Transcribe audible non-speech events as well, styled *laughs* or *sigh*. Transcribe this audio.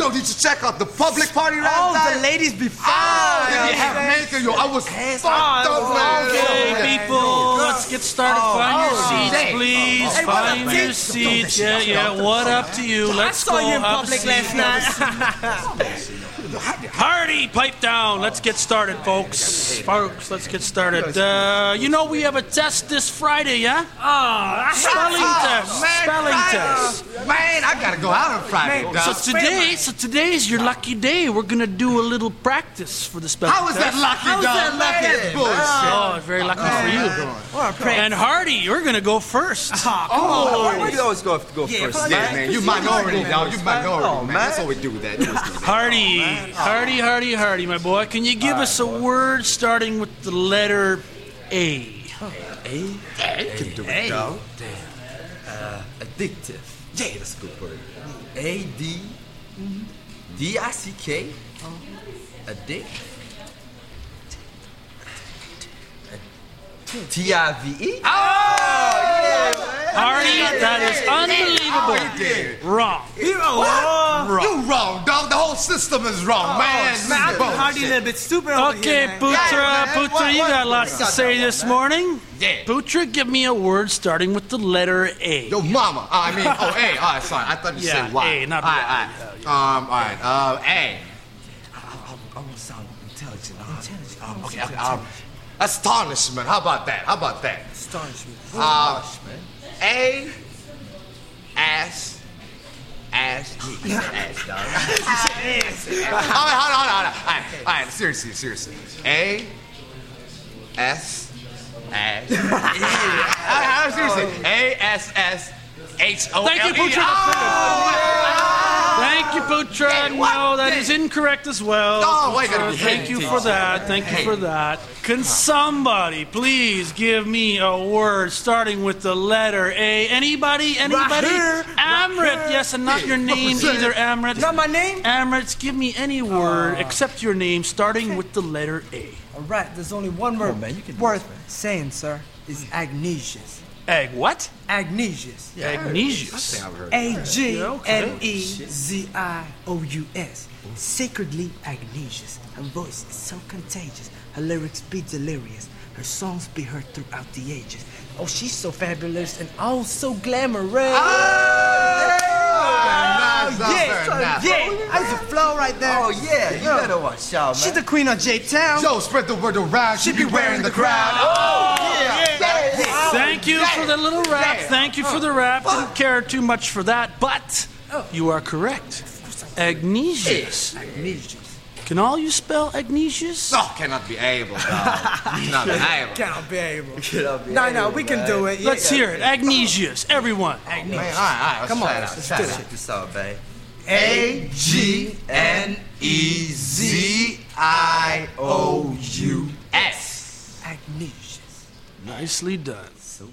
Yo, did you check out the public party last Oh, night? the ladies before. Oh, Yeah, have yeah. makeup? Yo, I was Yes, fucked oh, up, man. Okay, people, let's get started. Oh, Find your oh, seats, please. Hey, Find your seats. Yeah, yeah. What up to you? Let's go. I saw you in public last *laughs* night. Party, pipe down. Let's get started, folks. Folks, let's get started. Uh, you know we have a test this Friday, yeah? oh, *laughs* Spelling test. Man, Spelling I- test. Man, I gotta go out on Friday, Man. So today, so today's your lucky day. We're gonna do a little practice for the spelling How is that lucky, How's dog? that lucky? Man, that's bullshit. Oh, very lucky for you. What a prank. And Hardy, you're gonna go first. Oh, you always go to go Yeah, first. fuck Yeah, man, you minority, dog. You minority, Oh, man. man. That's what we do with that. You always do. Hardy, Hardy, Hardy, Hardy, my boy. Can you give us a word starting with the letter A? A? can do it, dog. Uh, addictive. Yeah, that's a good word. A D D I C K. Addict. T I V E. oh Hardy, that is unbelievable. Oh, he. Wrong. You, oh, Wrong. You wrong, dog. The whole system is wrong, man. This man, is I've been hardly a little bit stupid over Okay, here. Putra, Putra, What- you what- got lots to say this morning. Yeah. Putra, give me a word starting with the letter A. Yo, mama. Uh, I mean, oh, A. *laughs* All right, sorry. I thought you Yeah, said Y. A, not all right, all right. Um, all right. Uh, A. I want to sound intelligent. Intelligent. Um, okay, okay, um, astonishment. How about that? How about that? Astonishment. Uh, A. Ass. Ass. Ass, dog. all right, hold on, hold on, hold on. All right, all right. Seriously, seriously. A. S. Ass. yeah. All right, all right, seriously. A. S. S. H. O. Thank you, L. E. Putra. Thank you, Putra. Hey. No, that Hey. is incorrect as well. Oh, why you gotta Putra. be Thank you for that. Thank you for that. Can somebody please give me a word starting with the letter A? Anybody? Anybody? here. Amrit. Yes, and not your name either, Amrit. Not my name? Amrit, give me any word ah. except your name starting with the letter A. All right, there's only one word man, you can do worth saying, sir. Is Agnezious. Egg what? Agnezious. Agnezious. A G N E Z I O U S. Sacredly Agnezious. Her voice is so contagious. Her lyrics be delirious. Her songs be heard throughout the ages. Oh, she's so fabulous and oh, so glamorous. Ah! Oh, nice, yeah, very nice. yeah. I used to flow right there. Oh yeah, you better watch out, man. She's the queen of J Town. Yo, spread the word around. She be wearing the crown. Oh, yeah. Thank you for the little rap. Thank you for the rap. Didn't care too much for that, but oh. you are correct. Agnezious. Agnezious. Can all you spell Agnezious? No, cannot be able, dog. cannot be *laughs* able. Cannot be able. Get up here. No, no, we can do it. Let's hear it. Agnezious. Everyone. Oh, man, all right, all right. Come on, try it out. let's try do it it. out. Check this out, babe. A G N E Z I O U S. Agnezious. Nicely done. So